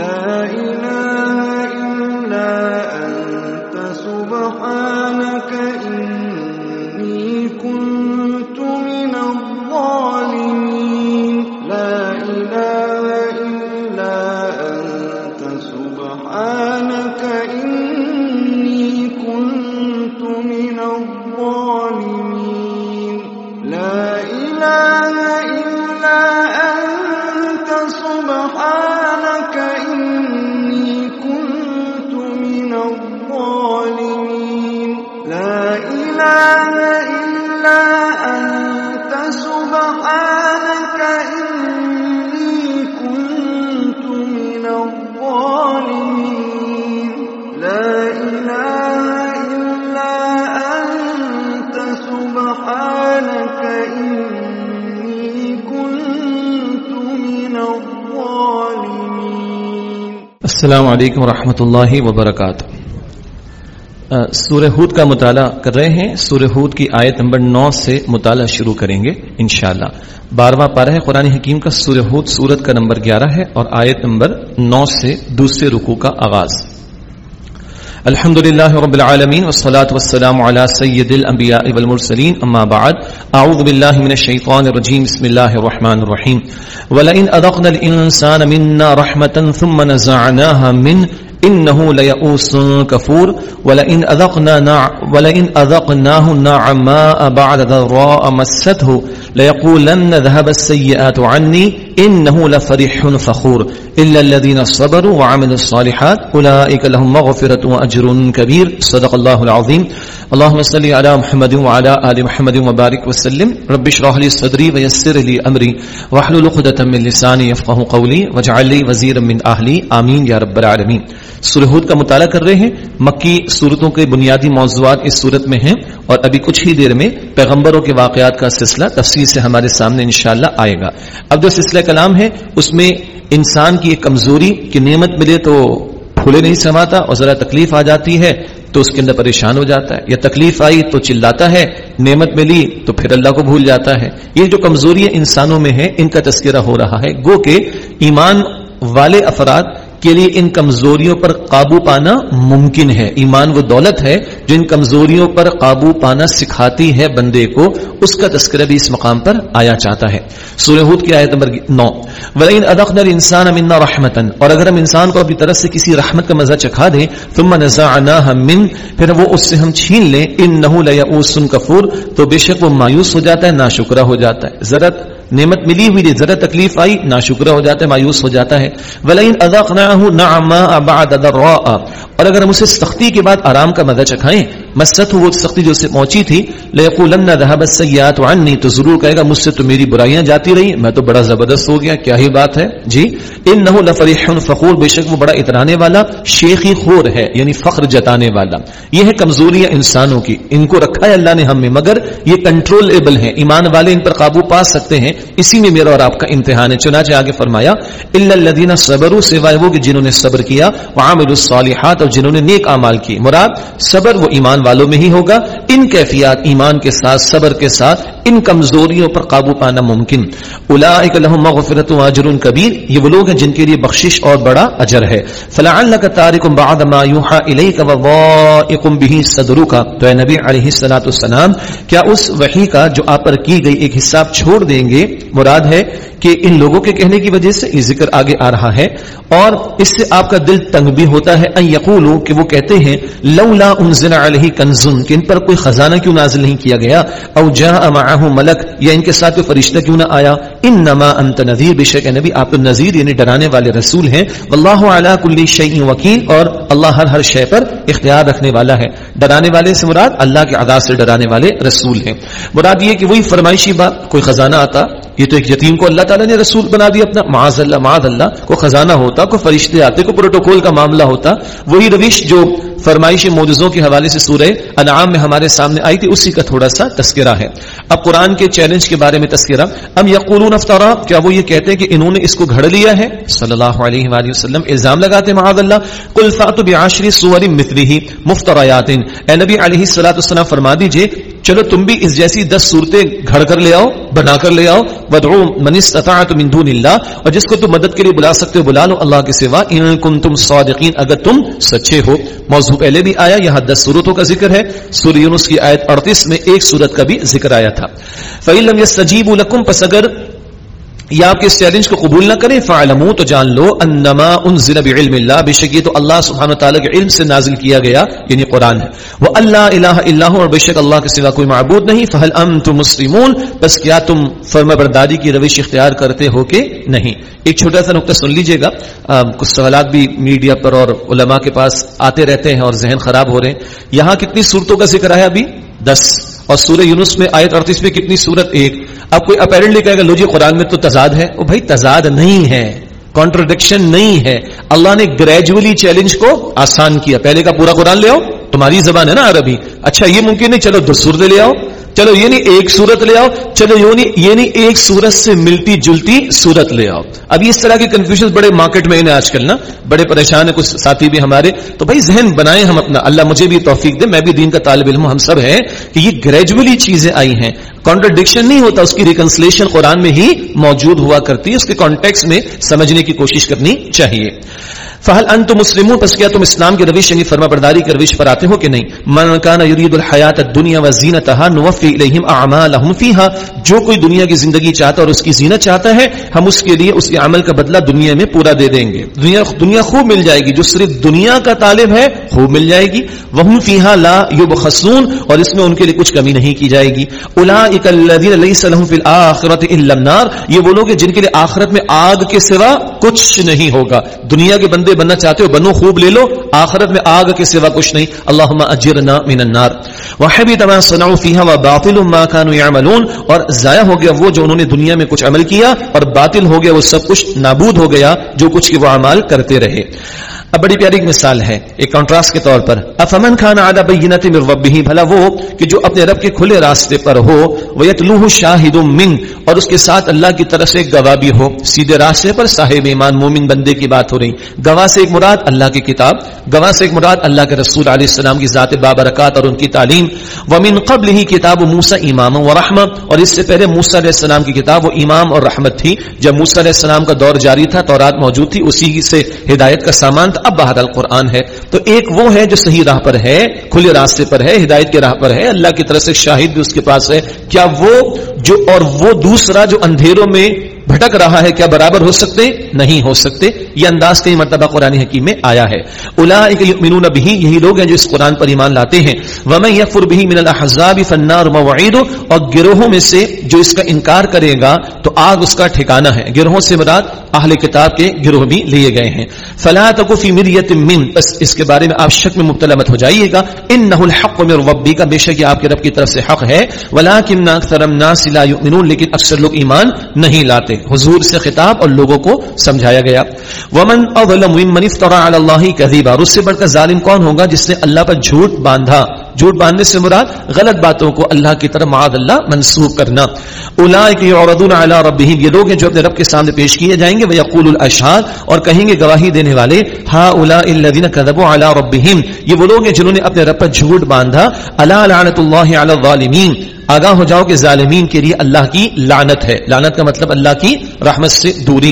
لا السلام علیکم ورحمۃ اللہ وبرکاتہ۔ سورہ ہود کا مطالعہ کر رہے ہیں۔ سورہ ہود کی آیت نمبر نو سے مطالعہ شروع کریں گے انشاءاللہ۔ بارہواں پارہ ہے، قرآن حکیم کا سورہ ہود سورت کا نمبر گیارہ ہے اور آیت نمبر نو سے دوسرے رکوع کا آغاز۔ الحمد لله رب العالمين والصلاة والسلام على سيد الأنبياء والمرسلين أما بعد أعوذ بالله من الشيطان الرجيم بسم الله الرحمن الرحيم ولئن أذقنا الإنسان منا رحمة ثم نزعناها منه إنه ليئوس كفور ولئن أذقنا نع ولئن أذقناه نعماء بعد ضراء مسته ليقولن ذهب السيئات عني إنه لفرح فخور. إلا الذين صبروا وعملوا الصالحات أولئك لهم مغفرة وأجر كبير. صدق الله العظيم. اللهم صل على محمد وعلى آل محمد وبارك وسلم. رب اشرح لي صدري ويسر لي أمري. واحلل عقدة من لساني يفقهوا قولي. واجعل لي وزيرا من أهلي. آمين يا رب العالمين. سورہ ہود کا مطالعہ کر رہے ہیں. مکی صورتوں کے بنیادی موضوعات اس صورت میں ہیں اور ابھی کچھ ہی دیر میں پیغمبروں کے واقعات کا سلسلہ تفصیل سے ہمارے سامنے انشاءاللہ آئے گا. اب جو سلسلہ کلام ہے، اس میں انسان کی ایک کمزوری کی نعمت ملے تو پھولے نہیں سماتا اور ذرا تکلیف آ جاتی ہے تو اس کے اندر پریشان ہو جاتا ہے، یا تکلیف آئی تو چلاتا ہے، نعمت ملی تو پھر اللہ کو بھول جاتا ہے۔ یہ جو کمزوریاں انسانوں میں ہے، ان کا تذکرہ ہو رہا ہے۔ گو کہ ایمان والے افراد کے لیے ان کمزوریوں پر قابو پانا ممکن ہے۔ ایمان وہ دولت ہے جو ان کمزوریوں پر قابو پانا سکھاتی ہے بندے کو۔ اس کا تذکرہ بھی اس مقام پر آیا چاہتا ہے۔ سورہ ہود کی آیت نمبر نو۔ ولئن ادخنا الانسان منا رحمتا اور اگر ہم انسان کو اپنی طرف سے کسی رحمت کا مزہ چکھا دیں، ثم نزعناها من۔ پھر وہ اس سے ہم چھین لیں۔ انه لیئوس کفور۔ تو بے شک وہ مایوس ہو جاتا ہے، ناشکرہ ہو جاتا ہے۔ ذرا نعمت ملی ہوئی ذرا تکلیف آئی، ناشکرہ ہو جاتا ہے، مایوس ہو جاتا ہے۔ ولئن اذقناه نعما بعد ضراء اور اگر ہم اسے سختی کے بعد آرام کا مزہ چکھائیں مست وہ سختی جو اسے پہنچی تھی لیقولن ذهب السيئات عني، تو ضرور کہے گا، مجھ سے تو میری برائیاں جاتی رہی، میں تو بڑا زبردست ہو گیا، کیا ہی بات ہے؟ جی انه لفرح، فخور، بے شک وہ بڑا اترانے والا شیخی خور ہے یعنی فخر جتانے والا۔ یہ ہے کمزوریاں انسانوں کی، ان کو رکھا ہے اللہ نے ہم میں، مگر یہ کنٹرولبل ہیں، ایمان والے ان پر قابو پا سکتے ہیں۔ اسی میں میرا اور آپ کا امتحان ہے۔ چنانچہ آگے فرمایا، الا الذين صبروا، سوائے وہ کہ جنہوں نے صبر کیا، وعملوا الصالحات، اور جنہوں نے نیک اعمال کی مراد، صبر، وہ ایمان والوں میں ہی ہوگا۔ ان کیفیات ایمان کے ساتھ، صبر کے ساتھ، ان کمزوریوں پر قابو پانا ممکن۔ اولئک لهم مغفرۃ واجر کبیر۔ یہ وہ لوگ ہیں جن کے لیے بخشش اور بڑا اجر ہے۔ فلعلک تارک بعد ما یوحى الیک وضائق به صدرک۔ تو اے نبی علیہ الصلوۃ والسلام، کیا اس وحی کا جو آپ پر کی گئی ایک حصہ چھوڑ دیں گے؟ مراد ہے کہ ان لوگوں کے کہنے کی وجہ سے یہ ذکر آگے آ رہا ہے۔ اور اس سے آپ کا دل تنگ بھی ہوتا ہے۔ ان یقولو کہ وہ کہتے ہیں، لولا انزل علیہ کنزن کہ ان پر کوئی خزانہ کیوں نازل نہیں کیا گیا؟ او جاء معه ملک، یا ان کے ساتھ کوئی فرشتہ کیوں نہ آیا؟ انما انت نذیر بشک نبی، آپ تو نذیر یعنی ڈرانے والے رسول ہیں۔ اللہ علی کل شیء وکیل، اور اللہ ہر ہر شے پر اختیار رکھنے والا ہے۔ ڈرانے والے سے مراد اللہ کے عذاب سے ڈرانے والے رسول ہیں۔ مراد یہ کہ وہی فرمائشی بات، کوئی خزانہ آتا، یہ تو ایک یتیم کو اللہ تعالیٰ نے رسول بنا دیا اپنا، معاذ اللہ معاذ اللہ کو خزانہ ہوتا کو فرشتے آتے کو پروٹوکول کا معاملہ ہوتا، وہی روش جو فرمائش موجزوں کے حوالے سے سورہ انعام میں ہمارے سامنے آئی تھی، اسی کا تھوڑا سا تذکرہ ہے۔ اب قرآن کے چیلنج کے بارے میں تذکرہ۔ اب یقولون افطارا کیا وہ یہ کہتے ہیں کہ انہوں نے اس کو گھڑ لیا ہے؟ صلی اللہ علیہ وآلہ وسلم الزام لگاتے معاذ اللہ۔ قل فاتوا بعشر سور مثله مفتریات اے نبی علیہ الصلوۃ والسلام فرما دیجیے، چلو تم بھی اس جیسی دس صورتیں گھڑ کر لے آؤ، بنا کر لے آؤ۔ بدعو من استطاعت من دون اللہ اور جس کو تم مدد کے لیے بلا سکتے ہو بلا لو، اللہ کے سوا۔ ان کنتم صادقین، اگر تم سچے ہو۔ موضوع پہلے بھی آیا، یہاں دس صورتوں کا ذکر ہے۔ سورہ یونس کی آیت 38 میں ایک صورت کا بھی ذکر آیا تھا۔ فَإِن لَمْ يَسْتَجِيبُوا لَكُمْ، پس اگر یا آپ کے اس چیلنج کو قبول نہ کریں فعلمو تو جان لو انما انزل بعلم اللہ بے شک یہ تو اللہ سبحانہ وتعالی کے علم سے نازل کیا گیا یعنی قرآن ہے۔ وہ اللہ الہ اور بے شک اللہ کے سوا کوئی معبود نہیں فہل انتم مسلمون؟ بس کیا تم فرما برداری کی روش اختیار کرتے ہو کہ نہیں؟ ایک چھوٹا سا نقطہ سن لیجیے گا۔ کچھ سوالات بھی میڈیا پر اور علماء کے پاس آتے رہتے ہیں اور ذہن خراب ہو رہے ہیں۔ یہاں کتنی صورتوں کا ذکر ہے ابھی؟ دس۔ اور سورہ یونس میں آیت اڑتیس میں کتنی سورت ایک۔ اب کوئی اپیرنٹلی کہے گا، لو جی قرآن میں تو تضاد ہے۔ وہ بھائی، تضاد نہیں ہے۔ کانٹروڈکشن نہیں ہے۔ اللہ نے گریجولی چیلنج کو آسان کیا۔ پہلے کا پورا قرآن لے آؤ، تمہاری زبان ہے نا عربی۔ اچھا یہ ممکن نہیں، چلو دو سورتیں لے آؤ۔ چلو یہ نہیں ایک صورت لے آؤ، چلو یہ نہیں ایک صورت سے ملتی جلتی صورت لے آؤ۔ ابھی اس طرح کے کنفیوژن بڑے مارکیٹ میں آج کل نا، بڑے پریشان ہیں، کچھ ساتھی بھی ہمارے۔ تو بھائی ذہن بنائیں ہم اپنا۔ اللہ مجھے بھی توفیق دے، میں بھی دین کا طالب علم ہم سب ہیں کہ یہ گریجولی چیزیں آئی ہیں۔ کانٹرڈکشن نہیں ہوتا، اس کی ریکنسلیشن قرآن میں ہی موجود ہوا کرتی ہے، اس کے کانٹیکس میں سمجھنے کی کوشش کرنی چاہیے۔ فہل ان تو مسلم پس کیا تم اسلام کے روش یعنی فرما برداری کے روش پر آتے ہو کہ نہیں؟ من کانا یرید الحیات دنیا و زینتها نوفی الیہم اعمالهم فیها جو کوئی دنیا کی زندگی چاہتا اور اس کی زینت چاہتا ہے، ہم اس کے لیے اس کے عمل کا بدلہ دنیا میں پورا دے دیں گے۔ دنیا دنیا خوب مل جائے گی، جو صرف دنیا کا طالب ہے، خوب مل جائے گی۔ وہم فیها لا یبخسون، اور اس میں ان کے لیے کچھ کمی نہیں کی جائے گی۔ اولئک الذین لیس لهم فی الاخرۃ الا النار، یہ وہ لوگ ہیں جن کے لیے آخرت میں آگ کے سوا کچھ نہیں ہوگا۔ دنیا کے بندے بننا چاہتے ہو، بنو خوب لے لو، آخرت میں آگ کے سوا کچھ نہیں۔ اللہم اجرنا من النار۔ وحبت ما صنعوا فيها وباطل ما كانوا يعملون، اور ضائع ہو گیا وہ جو انہوں نے دنیا میں کچھ عمل کیا، اور باطل ہو گیا وہ سب کچھ نابود ہو گیا جو کچھ وہ اعمال کرتے رہے۔ اب بڑی پیاری مثال ہے، ایک کانٹراسٹ کے طور پر، افمن خان آدھا بینت من بھلا وہ کہ جو اپنے رب کے کھلے راستے پر ہو وہ یتلوہ شاہد من، اور اس کے ساتھ اللہ کی طرف سے گواہ بھی ہو۔ سیدھے راستے پر صاحب ایمان مومن بندے کی بات ہو رہی۔ گواہ سے ایک مراد اللہ کی کتاب، گواہ سے ایک مراد اللہ کے رسول علیہ السلام کی ذات بابرکات اور ان کی تعلیم۔ ومن قبل ہی کتاب موسیٰ امام و رحمت اور اس سے پہلے موسیٰ علیہ السلام کی کتاب وہ امام اور رحمت تھی۔ جب موسیٰ علیہ السلام کا دور جاری تھا، تورات موجود تھی، اسی سے ہدایت کا سامان تھا اب بہر القرآن ہے، تو ایک وہ ہے جو صحیح راہ پر ہے، کھلے راستے پر ہے، ہدایت کے راہ پر ہے، اللہ کی طرف سے شاہد بھی اس کے پاس ہے۔ کیا وہ جو اور وہ دوسرا جو اندھیروں میں بھٹک رہا ہے، کیا برابر ہو سکتے؟ نہیں ہو سکتے۔ یہ انداز کئی مرتبہ قرآن حکیم میں آیا ہے۔ اولئک یؤمنون به یہی لوگ ہیں جو اس قرآن پر ایمان لاتے ہیں۔ ومن یکفر به من الاحزاب فالنار موعید اور گروہوں میں سے جو اس کا انکار کرے گا، تو آگ اس کا ٹھکانہ ہے۔ گروہوں سے مراد اہل کتاب کے گروہ بھی لیے گئے ہیں۔ فلا تکو فی مریت من۔ بس اس کے بارے میں آپ شک میں مبتلا مت ہو جائیے گا۔ انه الحق من ربک بے شک یہ آپ کے رب کی طرف سے حق ہے۔ ولکن اکثر الناس لا یؤمنون لیکن اکثر لوگ ایمان نہیں لاتے۔ حضور سے خطاب اور لوگوں کو سمجھایا گیا۔ ومن اظلم ممن افترى على اور اس سے بڑھ کر ظالم کون ہوگا جس نے اللہ پر جھوٹ باندھا؟ جھوٹ باندھنے سے مراد غلط باتوں کو اللہ کی طرف معاذ اللہ منسوخ کرنا۔ اولئک يعرضون یہ لوگ ہیں جو اپنے رب کے سامنے پیش کیے جائیں گے ويقول الاشهاد اور کہیں گے گواہی دینے والے ها اولئک الذين كذبوا على ربهم یہ وہ لوگ ہیں جنہوں نے اپنے رب پر جھوٹ باندھا۔ الا لعنت الله على الظالمین۔ آگاہ ہو جاؤ کہ ظالمین کے لیے اللہ کی لعنت ہے۔ لعنت کا مطلب اللہ کی رحمت سے دوری۔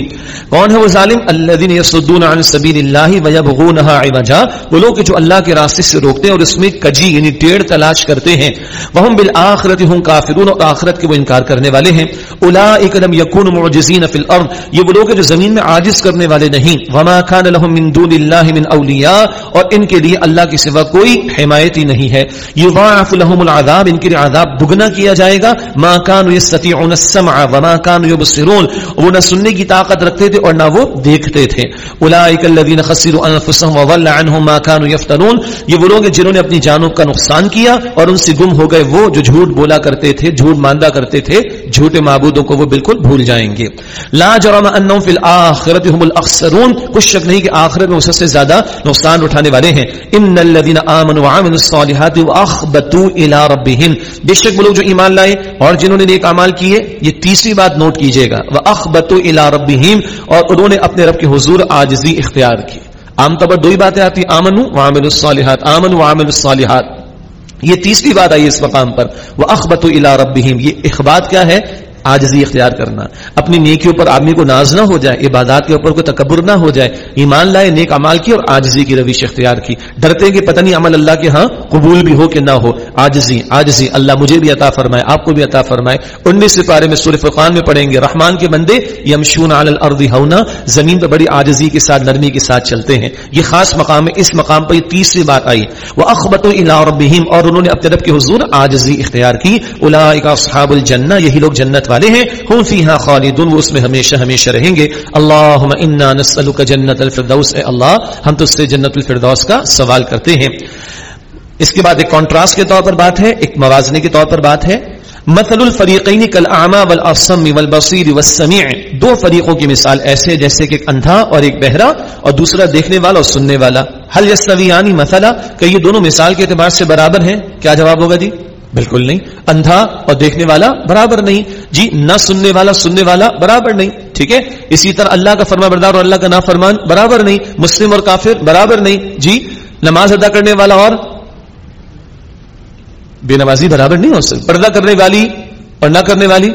کون ہے وہ ظالم؟ الذين يصدون عن سبيل الله ويبغونها عوجا۔ وہ لوگ جو اللہ کے راستے سے روکتے ہیں اور اس میں کجی یعنی ٹیڑھ تلاش کرتے ہیں۔ وهم بالآخرة هم کافرون اور آخرت کے وہ انکار کرنے والے ہیں۔ اولئک لم يكونوا معجزين في الارض۔ یہ وہ لوگ جو زمین میں عاجز کرنے والے نہیں۔ وما كان لهم من دون الله من اولیاء۔ اور ان کے لیے اللہ کے سوا کوئی حمایتی نہیں ہے۔ یضاعف لهم العذاب۔ ان کے لیے عذاب دگنا کیا جائے گا۔ ما كانوا يستطيعون السمع وما كانوا يبصرون وہ نہ سننے کی طاقت رکھتے تھے اور نہ وہ دیکھتے تھے۔ اولئک الذين خسروا انفسهم وضل عنهم ما كانوا يفترون یہ وہ لوگ ہیں جنہوں نے اپنی جانوں کا نقصان کیا اور ان سے گم ہو گئے وہ جو جھوٹ بولا کرتے تھے، جھوٹ ماندہ کرتے تھے۔ جھوٹے معبودوں کو وہ بالکل بھول جائیں گے۔ لا جرم انهم في الاخره هم الاخسرون۔ کچھ شک نہیں کہ آخرت میں اس سے زیادہ نقصان اٹھانے والے ہیں۔ ان الذين امنوا وعملوا الصالحات واخبتوا الى ربهم۔ بے شک وہ لوگ جو ایمان لائے اور جنہوں نے نیک اعمال کیے، یہ تیسری بات نوٹ کیجیے گا۔ واخ اقبت الى ربهم اور انہوں نے اپنے رب کے حضور عاجزی اختیار کی۔ عام طور پر دو ہی باتیں آتی آمن وعمل الصالحات۔ آمن وعمل الصالحات۔ یہ تیسری بات آئی اس مقام پر۔ وہ اخبت الا ربہم یہ اخبات کیا ہے؟ آجزی اختیار کرنا، اپنی نیکیوں پر آدمی کو ناز نہ ہو جائے، عبادات کے اوپر کوئی تکبر نہ ہو جائے، ایمان لائے، نیک امال کی اور آجزی کی رویش اختیار کی۔ ڈرتے کہ پتہ نہیں عمل اللہ کے ہاں قبول بھی ہو کہ نہ ہو۔ آجزی آجزی اللہ مجھے بھی عطا فرمائے، آپ کو بھی عطا فرمائے۔ انیس سے پارے میں سورہ فرقان میں پڑھیں گے، رحمان کے بندے یمشون علی الارض ہونا زمین پہ بڑی آجزی کے ساتھ، نرمی کے ساتھ چلتے ہیں۔ یہ خاص مقام ہے، اس مقام پر یہ تیسری بات آئی۔ وہ اخبت ربہم اور انہوں نے اپنے رب کے حضور آجزی اختیار کی۔ اولئک اصحاب الجنہ یہی لوگ جنت والے ہیں ہم فیہا خالدون، وہ اس میں ہمیشہ ہمیشہ رہیں گے۔ اللہم انا نسألک جنت الفردوس، اے اللہ، ہم تو اس سے جنت الفردوس کا سوال کرتے ہیں۔ اس کے بعد ایک کانٹراسٹ کے طور پر بات ہے، ایک موازنے کے طور پر بات ہے۔ مثل الفریقین کل اعما والاسم والبصیر والسمیع۔ دو فریقوں کی مثال ایسے جیسے کہ ایک اندھا اور ایک بہرا، اور دوسرا دیکھنے والا اور سننے والا۔ حل یستویانی مثلا؟ کہ یہ دونوں مثال کے اعتبار سے برابر ہیں؟ کیا جواب ہوگا جی؟ بالکل نہیں، اندھا اور دیکھنے والا برابر نہیں۔ جی نہ سننے والا سننے والا برابر نہیں، ٹھیک ہے؟ اسی طرح اللہ کا فرما بردار اور اللہ کا نا فرمان برابر نہیں، مسلم اور کافر برابر نہیں۔ جی نماز ادا کرنے والا اور بے نمازی برابر نہیں ہو سکتی پردہ کرنے والی اور نہ کرنے والی،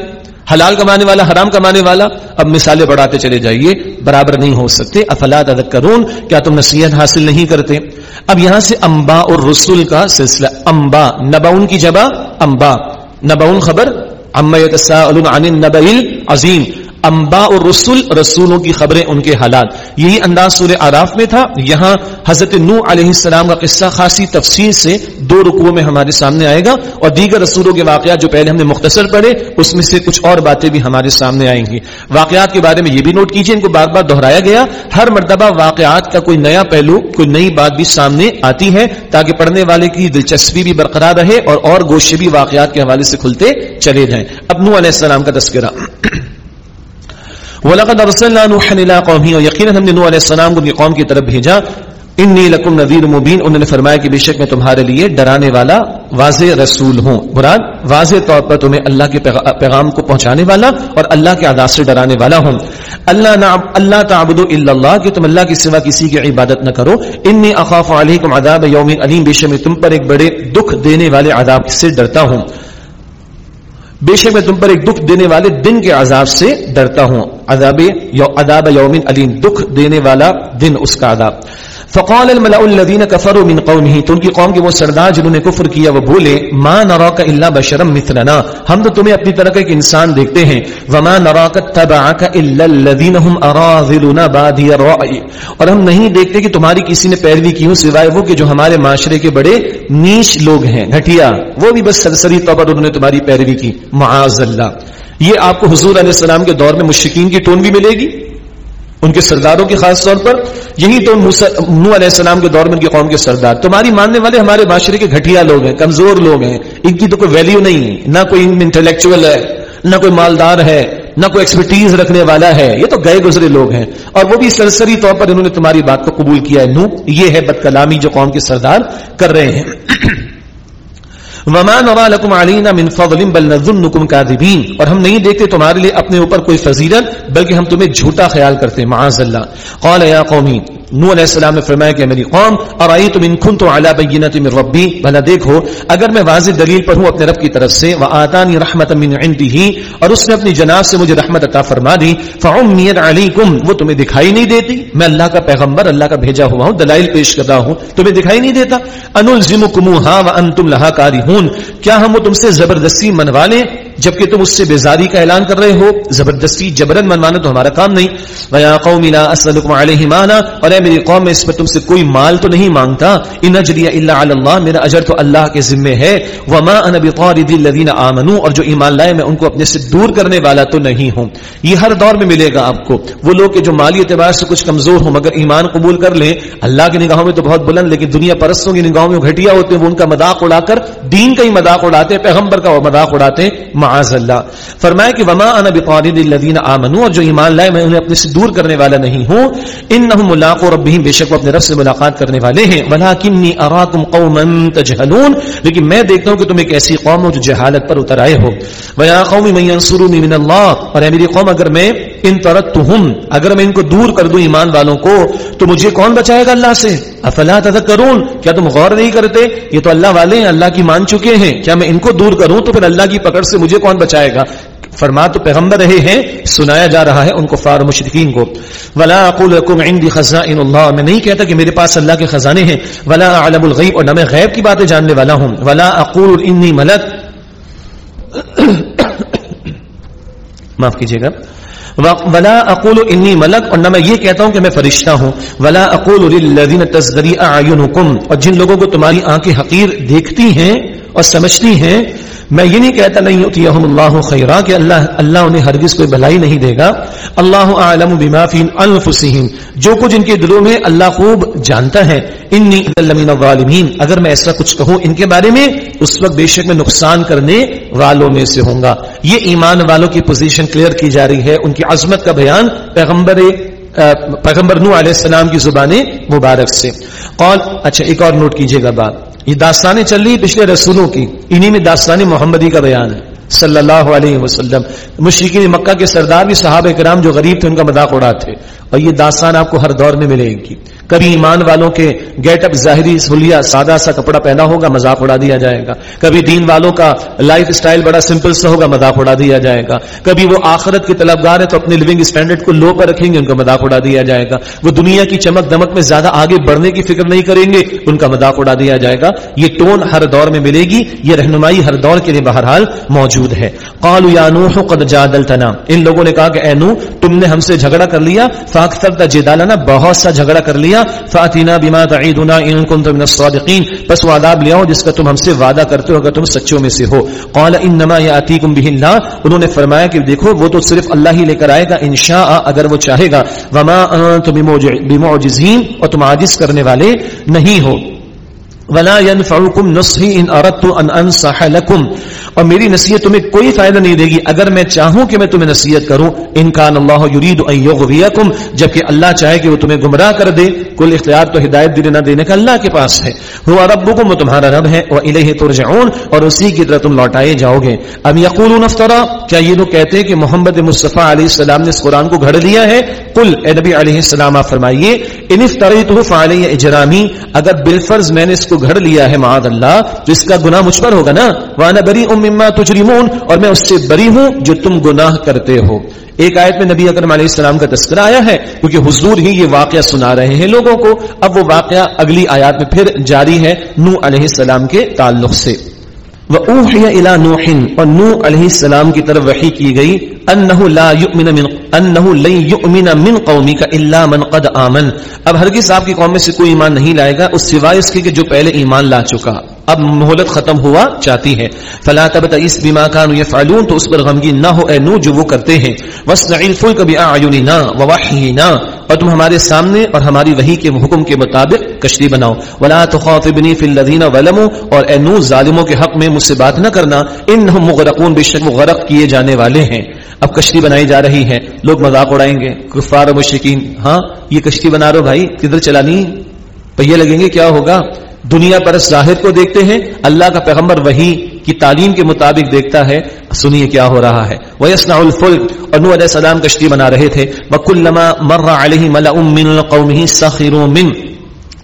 حلال کمانے والا، حرام کمانے والا، اب مثالیں بڑھاتے چلے جائیے، برابر نہیں ہو سکتے۔ افلاد ادک کرون کیا تم نصیحت حاصل نہیں کرتے؟ اب یہاں سے امبا اور رسول کا سلسلہ امبا نباؤن کی جگہ امبا نباؤن خبر عظیم امبا اور رسول رسولوں کی خبریں، ان کے حالات۔ یہی انداز سور آراف میں تھا۔ یہاں حضرت نو علیہ السلام کا قصہ خاصی تفصیل سے دو رکوع میں ہمارے سامنے آئے گا اور دیگر رسولوں کے واقعات جو پہلے ہم نے مختصر پڑھے، اس میں سے کچھ اور باتیں بھی ہمارے سامنے آئیں گی۔ واقعات کے بارے میں یہ بھی نوٹ کیجیے ان کو بار بار دہرایا گیا۔ ہر مرتبہ واقعات کا کوئی نیا پہلو، کوئی نئی بات بھی سامنے آتی ہے، تاکہ پڑھنے والے کی دلچسپی بھی برقرار رہے اور اور گوشے بھی واقعات کے حوالے سے کھلتے چلے جائیں۔ اب نو علیہ السلام کا تذکرہ۔ وَلَقَدْ أَرْسَلْنَا نُوحًا إِلَىٰ قَوْمِهِ، اور یقینا ہم نے نوح علیہ السلام کو اپنی قوم کی طرف بھیجا۔ انی لکم نذیر مبین انہوں نے فرمایا کہ بے شک میں تمہارے لیے ڈرانے والا واضح رسول ہوں۔ مراد، واضح طور پر تمہیں اللہ کے پیغام کو پہنچانے والا اور اللہ کے عذاب سے ڈرانے والا ہوں۔ اللہ نعم اللہ تعبد اللہ، کہ تم اللہ کے سوا کسی کی عبادت نہ کرو۔ انی اخاف علیکم عذاب یوم علیم بے شک میں تم پر ایک بڑے دکھ دینے والے عذاب سے ڈرتا ہوں۔ بے شک میں تم پر ایک دکھ دینے والے دن کے عذاب سے ڈرتا ہوں۔ عذاب یو، عذاب یوم علیم، دکھ دینے والا دن اس کا عذاب۔ فقال الملأ الذين كفروا من قومه، تو ان کی قوم کے وہ سردار جنہوں نے کفر کیا، وہ بولے، ما نراك الا بشرا مثلنا. ہم تو تمہیں اپنی طرح کا ایک انسان دیکھتے ہیں، وما نراك تبعك الا الذين هم اراذلنا بادي الراي اور ہم نہیں دیکھتے کہ تمہاری کسی نے پیروی کی ہو، سوائے وہ کہ جو ہمارے معاشرے کے بڑے نیچ لوگ ہیں، گھٹیا، وہ بھی بس سرسری طور پر انہوں نے تمہاری پیروی کی، معاذ اللہ۔ یہ آپ کو حضور علیہ السلام کے دور میں مشرقین کی ٹون بھی ملے گی؟ ان کے سرداروں کی خاص طور پر، یہی تو نو علیہ السلام کے دور میں ان کی قوم کے سردار۔ تمہاری ماننے والے ہمارے معاشرے کے گھٹیا لوگ ہیں، کمزور لوگ ہیں۔ ان کی تو کوئی ویلیو نہیں ہے، نہ کوئی انٹلیکچوئل ہے، نہ کوئی مالدار ہے، نہ کوئی ایکسپرٹیز رکھنے والا ہے۔ یہ تو گئے گزرے لوگ ہیں۔ اور وہ بھی سرسری طور پر انہوں نے تمہاری بات کو قبول کیا ہے۔ نو یہ ہے بد کلامی جو قوم کے سردار کر رہے ہیں۔ وما نرى لكم علينا من فضل بل نظنكم كاذبين اور ہم نہیں دیکھتے تمہارے لیے اپنے اوپر کوئی فضیلت، بلکہ ہم تمہیں جھوٹا خیال کرتے ہیں، معاذ اللہ۔ قال يا قومي نو علیہ السلام نے فرمایا کہ میری قوم اور آئی تم ان کن تو من ربی؟ بھلا دیکھو، اگر میں واضح دلیل پر ہوں اپنے رب کی طرف سے وہ آتانی رحمت من عندی اور اس نے اپنی جناب سے مجھے رحمت عطا فرما دی فعمیت علیکم، وہ تمہیں دکھائی نہیں دیتی۔ میں اللہ کا پیغمبر، اللہ کا بھیجا ہوا ہوں، دلائل پیش کر رہا ہوں، تمہیں دکھائی نہیں دیتا۔ انلزمکموها وانتم لها کارہون۔ کیا ہم وہ تم سے زبردستی منوا لیں؟ جبکہ تم اس سے بیزاری کا اعلان کر رہے ہو۔ زبردستی، جبرن منوانا تو ہمارا کام نہیں۔ وَيَا قَوْمِ لَا أَسْأَلُكُمْ عَلَيْهِ مَانَا اور اے میری قوم، میں اس پر تم سے کوئی مال تو نہیں مانگتا۔ ان اجری الا علی اللہ میرا اجر تو اللہ کے ذمے ہے۔ وما انا بطارد الذين امنوا اور جو ایمان لائے، میں ان کو اپنے سے دور کرنے والا تو نہیں ہوں۔ یہ ہر دور میں ملے گا آپ کو۔ وہ لوگ کہ جو مالی اعتبار سے کچھ کمزور ہوں، مگر ایمان قبول کر لیں۔ اللہ کی نگاہوں میں تو بہت بلند، لیکن دنیا پرستوں کی نگاہوں میں گھٹیا ہوتے ہیں۔ وہ ان کا مذاق اڑا کر، دین کا ہی مذاق اڑاتے ہیں، پیغمبر کا مذاق اڑاتے ہیں۔ معاذ اللہ۔ فرمایا کہ وما انا بقارد الذين امنوا اور جو ایمان لائے، میں انہیں اپنے سے دور کرنے والا نہیں ہوں۔ انهم ملاقات ربهم، بے شک وہ اپنے رب سے ملاقات کرنے والے ہیں۔ ولکنی اراکم قوما تجہلون لیکن میں دیکھتا ہوں کہ تم ایک ایسی قوم ہو جو جہالت پر اتر آئے ہو۔ ویا قوم من ينصروني من الله۔ اور اے میری قوم، اگر میں ان طرت اگر میں ان کو دور کر دوں ایمان والوں کو، تو مجھے کون بچائے گا اللہ سے؟ افلا تذکرون، کیا تم غور نہیں کرتے؟ یہ تو اللہ والے ہیں، اللہ کی مان چکے ہیں، کیا میں ان کو دور کروں تو پھر اللہ کی پکڑ سے مجھے کون بچائے گا؟ فرما تو پیغمبر رہے ہیں، سنایا جا رہا ہے ان کو فار مشرقین کو۔ ولا اقول لكم عندي خزائن الله، میں نہیں کہتا کہ میرے پاس اللہ کے خزانے ہیں۔ ولا اعلم الغیب اور نہ میں غیب کی باتیں جاننے والا ہوں۔ ولا اقول انی ملک معاف کیجیے گا۔ ولا اقول انی ملک اور نہ میں یہ کہتا ہوں کہ میں فرشتہ ہوں. ولا اقول للذین تزدری اعینکم اور جن لوگوں کو تمہاری آنکھیں حقیر دیکھتی ہیں اور سمجھتی ہیں، میں یہ نہیں کہتا نہیں ہوتی اللہ خیرا کہ اللہ اللہ انہیں ہرگز کوئی بھلائی نہیں دے گا۔ اللہ عالم بما فی انفسہم۔ جو کچھ ان کے دلوں میں اللہ خوب جانتا ہے۔ انی من الظالمین۔ اگر میں ایسا کچھ کہوں ان کے بارے میں، اس وقت بے شک میں نقصان کرنے والوں میں سے ہوں گا۔ یہ ایمان والوں کی پوزیشن کلیئر کی جا رہی ہے۔ ان کی عظمت کا بیان پیغمبر پیغمبر نو علیہ السلام کی زبان مبارک سے۔ قول اچھا ایک اور نوٹ کیجیے گا بات۔ یہ داستانیں چل رہی پچھلے رسولوں کی، انہی میں داستانی محمدی کا بیان ہے۔ صلی اللہ علیہ وسلم مشرقین مکہ کے سردار بھی صحابہ کرام جو غریب تھے، ان کا مذاق اڑاتے۔ اور یہ داستان آپ کو ہر دور میں ملے گی۔ کبھی ایمان والوں کے گیٹ اپ ظاہری سہولیا سادہ سا کپڑا پہنا ہوگا، مذاق اڑا دیا جائے گا۔ کبھی دین والوں کا لائف اسٹائل بڑا سمپل سا ہوگا، مذاق اڑا دیا جائے گا۔ کبھی وہ آخرت کے طلبگار ہے تو اپنے لیونگ اسٹینڈرڈ کو لو پر رکھیں گے، ان کا مذاق اڑا دیا جائے گا۔ وہ دنیا کی چمک دمک میں زیادہ آگے بڑھنے کی فکر نہیں کریں گے، ان کا مذاق اڑا دیا جائے گا۔ یہ ٹون ہر دور میں ملے گی، یہ رہنمائی ہر دور کے لیے بہرحال موجود ہے۔ قالوا یا نوح قد جادلتنا۔ ان لوگوں نے کہا کہ اے نوح، تم نے ہم سے جھگڑا کر لیا، فاکثرت جدالنا، بہت سا جھگڑا کر لیا۔ فاتینا بما تعیدنا ان کنت من الصادقین پس وہ عذاب لے آؤ جس کا تم ہم سے وعدہ کرتے ہو اگر تم سچوں میں سے ہو۔ قال انما یاتیکم به اللہ انہوں نے فرمایا کہ دیکھو، وہ تو صرف اللہ ہی لے کر آئے گا، انشاء اگر وہ چاہے گا۔ وما انتم بمعجزین اور تم عاجز کرنے والے نہیں ہو۔ ولا ينفعكم نصحي ان اردت ان انصح لكم۔ اور میری نصیحت تمہیں کوئی فائدہ نہیں دے گی۔ اگر میں چاہوں کہ میں تمہیں نصیحت کروں ان کان اللہ یرید ان یغویکم جبکہ اللہ چاہے کہ وہ تمہیں گمراہ کر دے، کل اختیار تو ہدایت دینے نہ دینے کا اللہ کے پاس ہے۔ ہوا ربکم وہ تمہارا رب ہے۔ وہ الیہ ترجعون۔ اور اسی کی طرح تم لوٹائے جاؤ گے۔ اب یقولون افترا کیا یہ لوگ کہتے ہیں کہ محمد مصطفیٰ علیہ السلام نے اس قرآن کو گھڑ لیا ہے؟ قل اے نبی علیہ السلام فرمائیے ان افتریتہ فعلی اجرامی اگر بالفرض میں نے اس کو گھڑ لیا ہے معاذ اللہ، تو اس کا گناہ مجھ پر ہوگا نا؟ وانا بری ام مما تجرمون، اور میں اس سے بری ہوں جو تم گناہ کرتے ہو۔ ایک آیت میں نبی اکرم علیہ السلام کا تذکرہ آیا ہے، کیونکہ حضور ہی یہ واقعہ سنا رہے ہیں لوگوں کو۔ اب وہ واقعہ اگلی آیات میں پھر جاری ہے نو علیہ السلام کے تعلق سے۔ وَأُوحِيَ إِلَى نوح اور نو علیہ السلام کی طرف وحی کی گئی انه لا يؤمن من انه لن يؤمن من قومی کا الا من قد آمن۔ اب ہرگز آپ کی قوم میں سے کوئی ایمان نہیں لائے گا، اس سوائے اس کے کہ جو پہلے ایمان لا چکا۔ اب مہلت ختم ہوا چاہتی ہے فلا تبتئس بما كانوا يفعلون تو اس پر غمگین نہ ہو، اے نو جو وہ کرتے ہیں۔ واصنع الفلك باعيننا ووحينا اور تم ہمارے سامنے اور ہماری وحی کے حکم کے مطابق کشتی بناؤ۔ ولا تخاطبني في الذين ظلموا، اور اے نو ظالموں کے حق میں مجھ سے بات نہ کرنا انهم مغرقون، بے شک غرق کیے جانے والے ہیں۔ اب کشتی بنائی جا رہی ہے، لوگ مذاق اڑائیں گے۔ کفار و مشرکین ہاں یہ کشتی بنا رہو بھائی، کدھر چلانی؟ پہیے لگیں گے کیا ہوگا؟ دنیا پر ظاہر کو دیکھتے ہیں، اللہ کا پیغمبر وہی کی تعلیم کے مطابق دیکھتا ہے، سنیے کیا ہو رہا ہے۔ وہ یسنا الفل اور نو علیہ السلام کشتی بنا رہے تھے۔ وکلما مر علیہ ملا من قومه سخروا من۔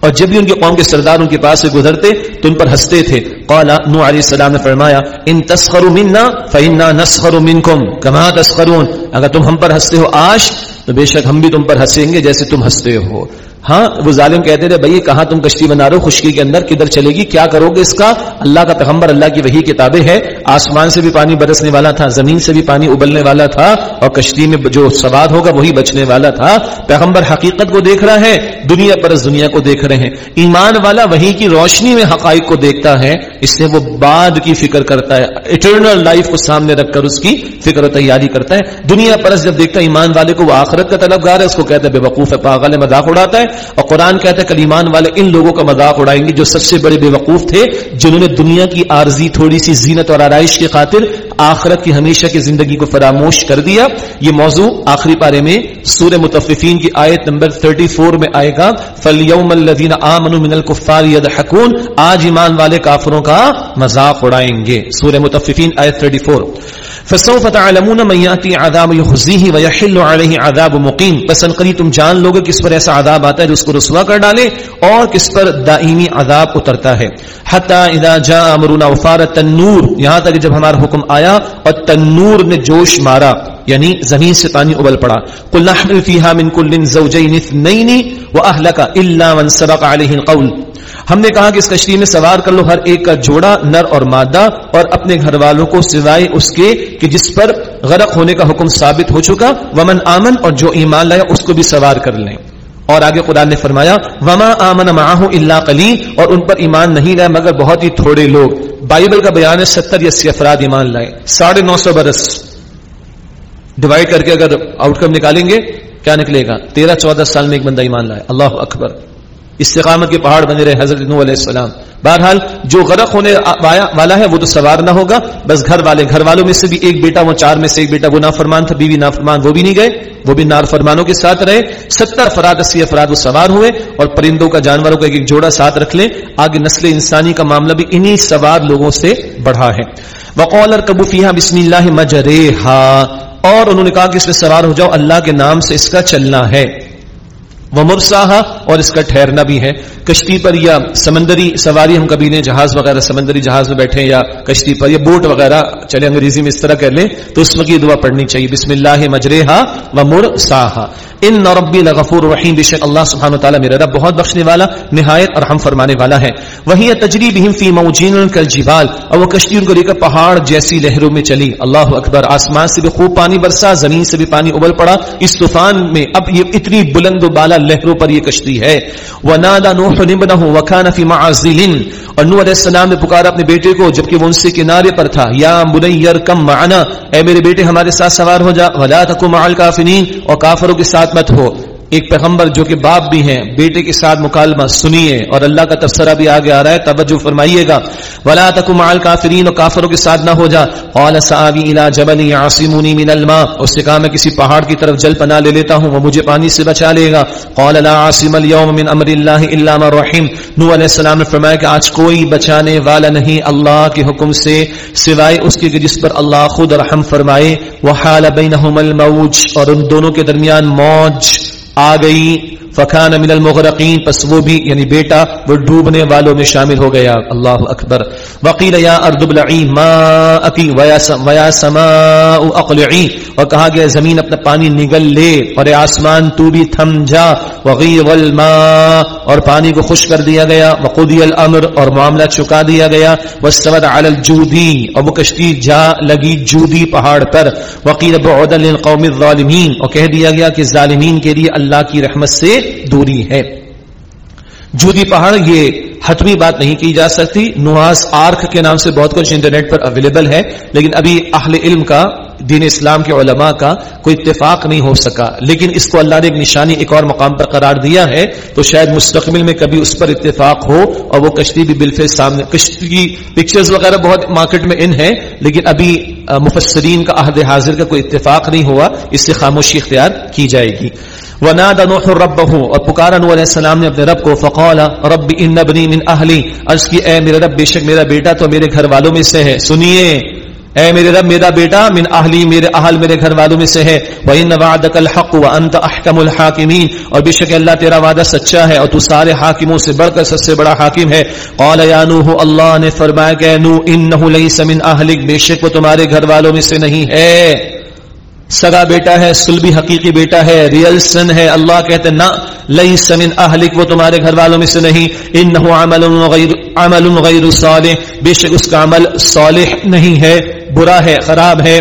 اور جب بھی ان کے قوم کے سردار ان کے پاس سے گزرتے، تو ان پر ہنستے تھے۔ قال نو علیہ السلام نے فرمایا، ان تسخروا منا فإنا نسخر منكم كما تسخرون. اگر تم ہم پر ہنستے ہو آج تو بے شک ہم بھی تم پر ہنسیں گے جیسے تم ہنستے ہو۔ ہاں وہ ظالم کہتے تھے بھائی کہاں تم کشتی بنا رہے ہو خشکی کے اندر، کدھر چلے گی، کیا کرو گے اس کا؟ اللہ کا پیغمبر اللہ کی وہی کتابیں ہے آسمان سے بھی پانی برسنے والا تھا، زمین سے بھی پانی ابلنے والا تھا، اور کشتی میں جو سواد ہوگا وہی بچنے والا تھا۔ پیغمبر حقیقت کو دیکھ رہا ہے، دنیا پر اس دنیا کو دیکھ رہے ہیں۔ ایمان والا وہی کی روشنی میں حقائق کو دیکھتا ہے۔ اس سے وہ بعد کی فکر کرتا ہے اٹرنل لائف کو سامنے رکھ کر اس کی فکر و تیاری کرتا ہے۔ دنیا پر جب دیکھتا ہے ایمان والے کو وہ آخرت کا طلبگار ہے، اس کو کہتا ہے بے وقوف ہے، پاگل مذاق اڑاتا ہے۔ اور قرآن کہتا ہے کل ایمان والے ان لوگوں کا مذاق اڑائیں گے جو سب سے بڑے بے وقوف تھے، جنہوں نے دنیا کی عارضی تھوڑی سی زینت اور آرائش کی خاطر آخرت کی ہمیشہ کی زندگی کو فراموش کر دیا۔ یہ موضوع آخری پارے میں سورہ متففین کی آیت نمبر 34 میں آئے گا۔ فَالْيَوْمَ الَّذِينَ آمَنُوا مِنَ الْكُفَّارِ يَدْحَكُونَ آج ایمان والے کافروں کا کا مذاق اڑائیں گے۔ سورہ متفقین آیت 34 فسوف تعلمون من یاتی عذاب یخزیه ویحل علیہ عذاب مقیم پس قریب تم جان لوگے کس پر ایسا عذاب آتا ہے جو اس کو رسوا کر ڈالے اور کس پر دائمی عذاب اترتا ہے۔ حتی اذا جاء امرنا وفار التنور یہاں تک جب ہمارا حکم آیا اور تنور نے جوش مارا۔ یعنی زمین سے پانی ابل پڑا۔ قل نحمل فيها من كل زوجين اثنين واهلك الا من سبق عليه القول۔ ہم نے کہا کہ اس کشتی میں سوار کر لو ہر ایک کا جوڑا، نر اور مادہ، اور اپنے گھر والوں کو سوائے اس کے کہ جس پر غرق ہونے کا حکم ثابت ہو چکا، ومن آمن اور جو ایمان لایا اس کو بھی سوار کر لیں۔ اور آگے قرآن نے فرمایا، وما آمن معاہ اللہ کلی اور ان پر ایمان نہیں لائے مگر بہت ہی تھوڑے لوگ۔ بائبل کا بیان ہے ستر یا اسی افراد ایمان لائے۔ ساڑھے نو سو برس۔ ڈیوائڈ کر کے اگر آؤٹ کم نکالیں گے، کیا نکلے گا؟ تیرہ، چودہ سال میں ایک بندہ ایمان لائے۔ اللہ اکبر۔ استقامت کے پہاڑ بنے رہے حضرت نو علیہ السلام۔ بہرحال، جو غرق ہونے والا ہے، وہ تو سوار نہ ہوگا۔ بس گھر والے گھر والوں میں سے بھی ایک بیٹا، وہ چار میں سے ایک بیٹا، وہ نافرمان تھا، بیوی نافرمان، وہ بھی نہیں گئے۔ وہ بھی نار فرمانوں کے ساتھ رہے۔ ستر افراد، اسی افراد وہ سوار ہوئے اور پرندوں کا، جانوروں کا ایک ایک جوڑا ساتھ رکھ لیں۔ آگے نسل انسانی کا معاملہ بھی انہی سوار لوگوں سے بڑھا ہے۔ وقول کبوفیہ بسم اللہ مجرے اور انہوں نے کہا کہ اس میں سوار ہو جاؤ، اللہ کے نام سے اس کا چلنا ہے۔ وہ مرساہ اور اس کا ٹھہرنا بھی ہے۔ کشتی پر یا سمندری سواری ہم کبھی نے جہاز وغیرہ، سمندری جہاز میں بیٹھے یا کشتی پر یا بوٹ وغیرہ چلے انگریزی میں اس طرح کر لیں، تو اس وقت یہ دعا پڑھنی چاہیے۔ بسم اللہ مجرے و مر ساہا ان نوربی لغفور رحیم، بے شک اللہ سبحانہ تعالیٰ میرا رب بہت بخشنے والا، نہایت اور ہم فرمانے والا ہے۔ وہی تجریب فی موجین کل جبال، اور وہ کشتی ان کو لے کر پہاڑ جیسی لہروں میں چلی۔ اللہ اکبر، آسمان سے بھی خوب پانی برسا، زمین سے بھی پانی ابل پڑا۔ اس طوفان میں اب یہ اتنی بلند و بالا لہروں پر یہ کشتی ہے۔ وہ نادا نوح نبنہ وکان فی معزل اور نوح علیہ السلام نے پکارا اپنے بیٹے کو جبکہ وہ ان سے کنارے پر تھا۔ یا منیر کم معنا۔ اے میرے بیٹے، ہمارے ساتھ سوار ہو جا۔ ولا تکو مع الکافرین اور کافروں کے ساتھ مت ہو۔ ایک پیغمبر جو کہ باپ بھی ہیں، بیٹے کے ساتھ مکالمہ سنیے اور اللہ کا تبصرہ بھی آگے آ رہا ہے، توجہ فرمائیے گا۔ ولا تکو مع الکافرین اور کافروں کے ساتھ نہ ہو جا۔ قال الى جبل يعصمني من الماء۔ اس نے کہا، میں کسی پہاڑ کی طرف جل پناہ لے لیتا ہوں، وہ مجھے پانی سے بچا لے گا۔ قال لا عاصم اليوم من امر الله الا من رحم نوح علیہ السلام نے فرمایا کہ آج کوئی بچانے والا نہیں، اللہ کے حکم سے، سوائے اس کے جس پر اللہ خود رحم فرمائے۔ وحال بينهما الموج۔ اور ان دونوں کے درمیان موج۔ آ گئی فخان من المغرقین پس وہ بھی یعنی بیٹا، وہ ڈوبنے والوں میں شامل ہو گیا۔ اللہ اکبر۔ وقیل یا ارض ابلعی ماءکی ویا سماء اقلعی اور کہا گیا، زمین اپنا پانی نگل لے، اور اے آسمان تو بھی تھم جا۔ وغیر الماء۔ اور پانی کو خوش کر دیا گیا۔ وقضی الامر اور معاملہ چکا دیا گیا۔ واستوت علی الجودی اور وہ کشتی جا لگی جودی پہاڑ پر۔ وقیل بعدا للقوم الظالمین اور کہہ دیا گیا کہ ظالمین کے لیے اللہ کی رحمت سے دوری ہے۔ جودی پہاڑ، یہ حتمی بات نہیں کی جا سکتی۔ نواز آرک کے نام سے بہت کچھ انٹرنیٹ پر اویلیبل ہے، لیکن ابھی اہل علم کا، دین اسلام کے علماء کا کوئی اتفاق نہیں ہو سکا۔ لیکن اس کو اللہ نے ایک نشانی، ایک اور مقام پر قرار دیا ہے، تو شاید مستقبل میں کبھی اس پر اتفاق ہو اور وہ کشتی بھی بالفل سامنے، کشتی کی پکچرز وغیرہ بہت مارکیٹ میں ان ہے لیکن ابھی مفسرین کا عہد حاضر کا کوئی اتفاق نہیں ہوا۔ اس سے خاموشی اختیار کی جائے گی۔ ونادى نوح ربه، اور پکارا نوح علیہ السلام نے اپنے رب کو فقال رب ان ابني من اهلي عرض کی، اے میرے رب، بے شک میرا بیٹا تو میرے گھر والوں میں سے ہے، سنیے، اے میرے رب، میرا بیٹا من اہلی، میرے اہل، میرے گھر والوں میں سے ہے وان وعدك الحق وانت احكم الحاکمین اور بے شک اللہ تیرا وعدہ سچا ہے، اور تو سارے حاکموں سے بڑھ کر سب سے بڑا حاکم ہے۔ قال یا نوح، اللہ نے فرمایا، کہ نوح انه ليس من اهلك بے شک وہ تمہارے گھر والوں میں سے نہیں ہے۔ سگا بیٹا ہے، سلبی حقیقی بیٹا ہے، ریئل سن ہے۔ اللہ کہتے نہ لئی سمن اہلک، وہ تمہارے گھر والوں میں سے نہیں۔ انه عمل غیر عمل غیر صالح۔ بے شک اس کا عمل صالح نہیں ہے، برا ہے، خراب ہے۔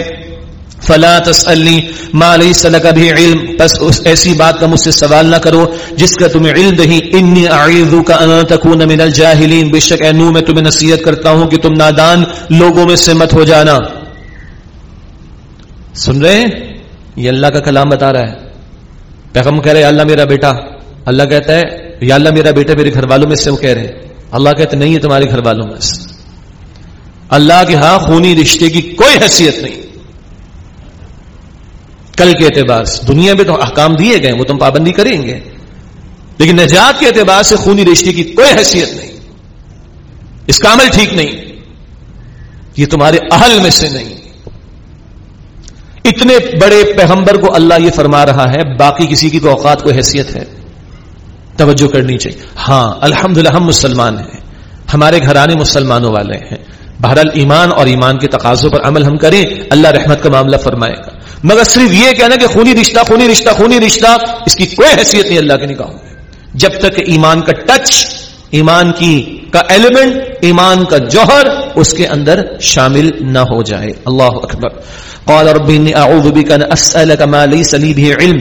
فلا تسألنی ما لیس لک بھی علم۔ پس اس ایسی بات کا مجھ سے سوال نہ کرو، جس کا تمہیں علم نہیں۔ انی اعیذک ان تکون من الجاہلین۔ بے شک اے نو میں تمہیں نصیحت کرتا ہوں کہ تم نادان لوگوں میں سے مت ہو جانا۔ سن رہے ہیں؟ یہ اللہ کا کلام بتا رہا ہے۔ پیغم کہہ رہے اللہ میرا بیٹا۔ اللہ کہتا ہے، یا اللہ میرا بیٹا میرے گھر والوں میں سے وہ کہہ رہے ہیں۔ اللہ کہتے نہیں ہے تمہارے گھر والوں میں سے۔ اللہ کے ہاں خونی رشتے کی کوئی حیثیت نہیں۔ کل کے اعتبار سے دنیا میں تو احکام دیے گئے وہ تم پابندی کریں گے۔ لیکن نجات کے اعتبار سے خونی رشتے کی کوئی حیثیت نہیں۔ اس کا عمل ٹھیک نہیں۔ یہ تمہارے اہل میں سے نہیں۔ اتنے بڑے پیغمبر کو اللہ یہ فرما رہا ہے، باقی کسی کی کو اوقات کو حیثیت ہے۔ توجہ کرنی چاہیے۔ ہاں الحمد ہم مسلمان ہیں۔ ہمارے گھرانے مسلمانوں والے ہیں۔ بہرحال ایمان اور ایمان کے تقاضوں پر عمل ہم کریں، اللہ رحمت کا معاملہ فرمائے گا۔ مگر صرف یہ کہنا کہ خونی رشتہ خونی رشتہ خونی رشتہ، اس کی کوئی حیثیت نہیں، اللہ کے نکاح جب تک ایمان کا ٹچ، ایمان کی کا ایلیمنٹ ایمان کا جوہر اس کے اندر شامل نہ ہو جائے۔ اللہ اکبر۔ قال رب انی اعوذ بک ان اسالک ما ليس لي به علم۔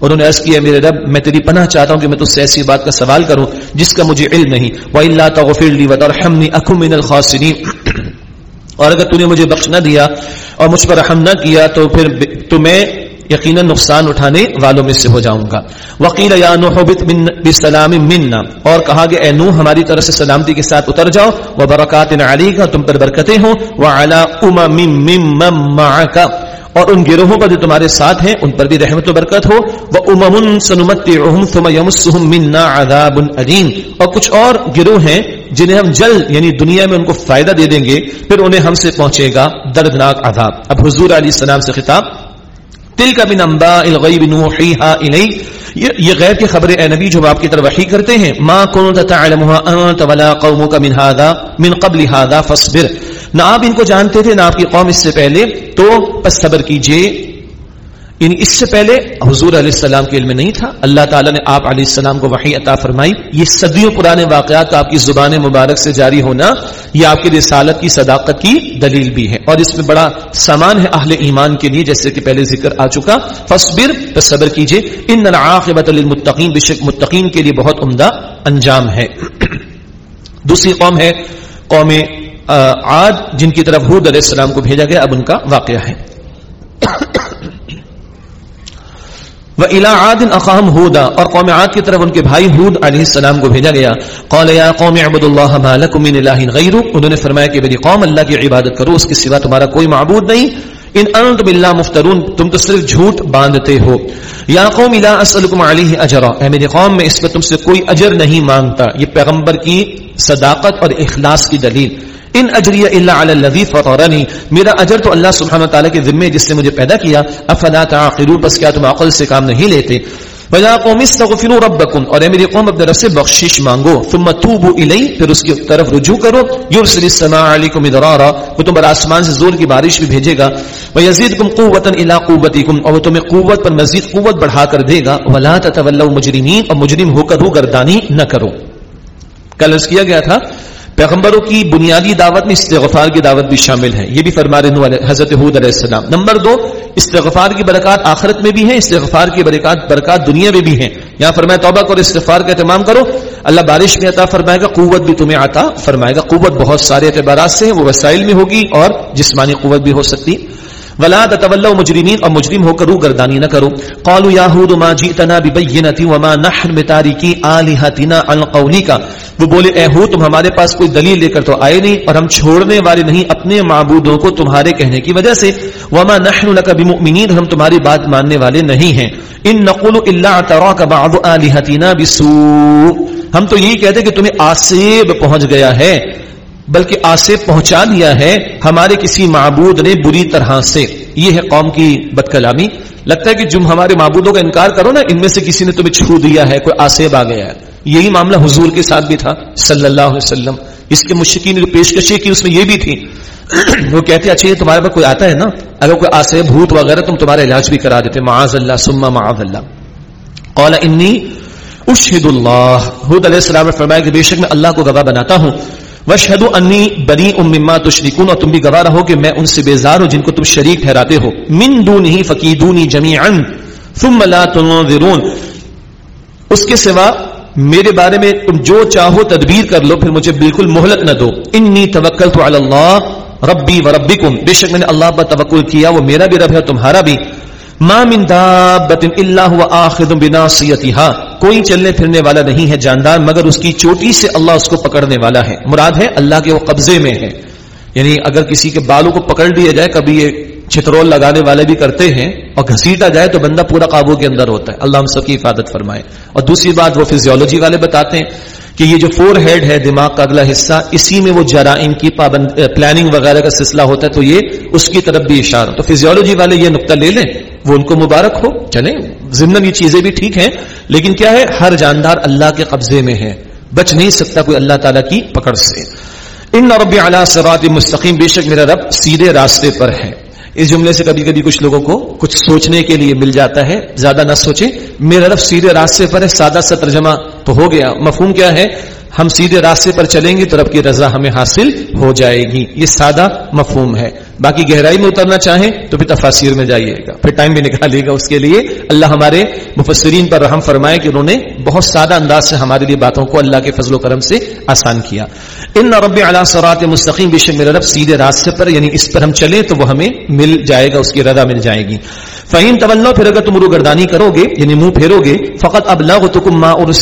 انہوں نے عرض کیا، میرے رب، میں تیری پناہ چاہتا ہوں کہ میں تجھ سے ایسی بات کا سوال کروں جس کا مجھے علم نہیں۔ والا تغفر لي وترحمني اكن من الخاسرين۔ اور اگر تو نے مجھے بخش نہ دیا اور مجھ پر رحم نہ کیا تو پھر تمہیں یقینا نقصان اٹھانے والوں میں سے ہو جاؤں گا۔ وکیل یا بسلام منا اور کہا کہ اے نو ہماری طرف سے سلامتی کے ساتھ اتر جاؤ۔ وہ برکات علی کا تم پر برکتیں ہوں۔ وہ اعلیٰ کا اور ان گروہوں کا جو تمہارے ساتھ ہیں، ان پر بھی رحمت و برکت ہو۔ وہ امن سنمت منا عذاب العین اور کچھ اور گروہ ہیں جنہیں ہم جلد یعنی دنیا میں ان کو فائدہ دے دیں گے، پھر انہیں ہم سے پہنچے گا دردناک عذاب۔ اب حضور علیہ السلام سے خطاب تل کا بن امبا الغیب نوحیہا الی یہ غیر کی خبر اے نبی جو آپ کی طرف وحی کرتے ہیں۔ ما کنت تعلمها انت ولا قومك من هذا من قبل هذا فاصبر۔ نہ آپ ان کو جانتے تھے، نہ آپ کی قوم اس سے پہلے۔ تو پس صبر کیجیے۔ یعنی اس سے پہلے حضور علیہ السلام کے علم نہیں تھا۔ اللہ تعالیٰ نے آپ علیہ السلام کو وحی عطا فرمائی۔ یہ صدیوں پرانے واقعات آپ کی زبان مبارک سے جاری ہونا، یہ آپ کی رسالت کی صداقت کی دلیل بھی ہے۔ اور اس میں بڑا سامان ہے اہل ایمان کے لیے، جیسے کہ پہلے ذکر آ چکا۔ فصبر صبر کیجیے ان عاقبت للمتقین بشک متقین کے لیے بہت عمدہ انجام ہے۔ دوسری قوم ہے، قوم عاد، جن کی طرف حود علیہ السلام کو بھیجا گیا۔ اب ان کا واقعہ ہے۔ وہ الا عاد اقام ہودا، اور قوم عاد کی طرف ان کے بھائی ہود علیہ السلام کو بھیجا گیا۔ قال یا قوم عبد اللہ ما لكم من اله غیره انہوں نے فرمایا کہ میری قوم اللہ کی عبادت کرو، اس کے سوا تمہارا کوئی معبود نہیں۔ ان انت باللہ مفترون، تم تو صرف جھوٹ باندھتے ہو۔ یا قوم لا اسالکم علیہ اجرا۔ اے میری قوم، میں اس پر تم سے کوئی اجر نہیں مانگتا۔ یہ پیغمبر کی صداقت اور اخلاص کی دلیل۔ ان اجری اللہ علی الذی فطرنی۔ میرا اجر تو اللہ سبحانہ تعالی کے ذمہ جس نے مجھے پیدا کیا۔ افلا تعقلون، بس کیا تم عقل سے کام نہیں لیتے؟ وَيَا قَوْمِ اسْتَغْفِرُوا رَبَّكُمْ اور اے میری قوم اپنے رب سے بخشش مانگو، ثم توبوا الی پھر اس کی طرف رجوع کرو یرسل السماء علیکم مدرارا، وہ تم پر آسمان سے زور کی بارش بھی بھیجے گا، وَيَزِيدُكُمْ قُوَّةً إِلَى قُوَّتِكُمْ، اور وہ تمہیں قوت پر مزید قوت بڑھا کر دے گا، وَلَا تَتَوَلَّوْا مُجْرِمِينَ اور مجرم ہو کر گردانی نہ کرو۔ کل کیا گیا تھا پیغمبروں کی بنیادی دعوت میں استغفار کی دعوت بھی شامل ہے۔ یہ بھی فرما رہے حضرت حود علیہ السلام۔ نمبر دو، استغفار کی برکات آخرت میں بھی ہیں، استغفار کی برکات برکات دنیا میں بھی ہیں۔ یہاں فرمایا توبہ کرو، استغفار کا اہتمام کرو۔ اللہ بارش میں عطا فرمائے گا، قوت بھی تمہیں عطا فرمائے گا۔ قوت بہت سارے اعتبارات سے وہ وسائل میں ہوگی اور جسمانی قوت بھی ہو سکتی۔ ولا تتولوا مجرمین اور مجرم ہو کر رو گردانی نہ کرو۔ قالوا یا هود ما جئتنا ببينه وما نحن بتاركي الهتنا عن قولك وہ بولے، اے ہو تم ہمارے پاس کوئی دلیل لے کر تو آئے نہیں اور ہم چھوڑنے والے نہیں اپنے معبودوں کو تمہارے کہنے کی وجہ سے۔ وما نحن لك بمؤمنین، ہم تمہاری بات ماننے والے نہیں ہیں۔ ان نقول الا تراك بعض الهتنا بسوء۔ ہم تو یہی کہتے کہ تمہیں آسیب پہنچ گیا ہے۔ بلکہ آسے پہنچا دیا ہے ہمارے کسی معبود نے بری طرح سے۔ یہ ہے قوم کی بد کلامی لگتا ہے کہ جم ہمارے معبودوں کا انکار کرو نا، ان میں سے کسی نے تمہیں چھو دیا ہے، کوئی آسیب آ گیا ہے۔ یہی معاملہ حضور کے ساتھ بھی تھا، صلی اللہ علیہ وسلم۔ اس کے مشکی نے جو پیشکشی کی، اس میں یہ بھی تھی۔ وہ کہتے اچھا یہ تمہارے پاس کوئی آتا ہے نا؟ اگر کوئی آسے بھوت وغیرہ تم تمہارا علاج بھی کرا دیتے، معاذ اللہ سما معاذ اللہ۔ قال، انی اشہد اللہ۔ حود علیہ السلام نے فرمایا کہ بے شک میں اللہ کو گواہ بناتا ہوں۔ وشہد انی بنی مما تشرکون اور تم بھی گواہ رہو کہ میں ان سے بیزار ہوں جن کو تم شریک ٹھہراتے ہو۔ من دونہی فقیدونی جمیعا ثم لا تنظرون۔ اس کے سوا میرے بارے میں تم جو چاہو تدبیر کر لو، پھر مجھے بالکل مہلت نہ دو۔ انی توکلت علی اللہ ربی و ربکم بے شک میں نے اللہ پر توکل کیا، وہ میرا بھی رب ہے تمہارا بھی۔ ما من دابت الا هو اخذ کوئی چلنے پھرنے والا نہیں ہے جاندار، مگر اس کی چوٹی سے اللہ اس کو پکڑنے والا ہے۔ مراد ہے اللہ کے وہ قبضے میں ہے۔ یعنی اگر کسی کے بالوں کو پکڑ دیا جائے، کبھی یہ چھترول لگانے والے بھی کرتے ہیں اور گھسیٹا جائے تو بندہ پورا قابو کے اندر ہوتا ہے۔ اللہ ہم سب کی حفاظت فرمائے۔ اور دوسری بات وہ فزیولوجی والے بتاتے ہیں۔ کہ یہ جو فور ہیڈ ہے دماغ کا اگلا حصہ، اسی میں وہ جرائم کی پابند پلاننگ وغیرہ کا سلسلہ ہوتا ہے، تو یہ اس کی طرف بھی اشارہ۔ تو فزیولوجی والے یہ نقطہ لے لیں، وہ ان کو مبارک ہو، چلیں ضمن یہ چیزیں بھی ٹھیک ہیں، لیکن کیا ہے، ہر جاندار اللہ کے قبضے میں ہے، بچ نہیں سکتا کوئی اللہ تعالیٰ کی پکڑ سے۔ ان رب اعلیٰ سرات مستقیم، بے شک میرا رب سیدھے راستے پر ہے۔ اس جملے سے کبھی کبھی کچھ لوگوں کو کچھ سوچنے کے لیے مل جاتا ہے۔ زیادہ نہ سوچیں، میرا رف سیدھے راستے پر ہے، سادہ سا ترجمہ تو ہو گیا۔ مفہوم کیا ہے؟ ہم سیدھے راستے پر چلیں گے تو رب کی رضا ہمیں حاصل ہو جائے گی۔ یہ سادہ مفہوم ہے۔ باقی گہرائی میں اترنا چاہیں تو پھر تفاصیر میں جائیے گا۔ پھر ٹائم بھی نکالیے گا اس کے لیے۔ اللہ ہمارے مفسرین پر رحم فرمائے کہ انہوں نے بہت سادہ انداز سے ہمارے لیے باتوں کو اللہ کے فضل و کرم سے آسان کیا۔ ان رب اعلیٰ سرات مستقیم، بے شک میرا رب سیدھے راستے پر یعنی اس پر ہم چلیں تو وہ ہمیں مل جائے گا، اس کی رضا مل جائے گی۔ فہیم طلو پھر اگر تم روگردانی کرو گے یعنی منہ پھیرو گے فقط اب لغ تو کم اور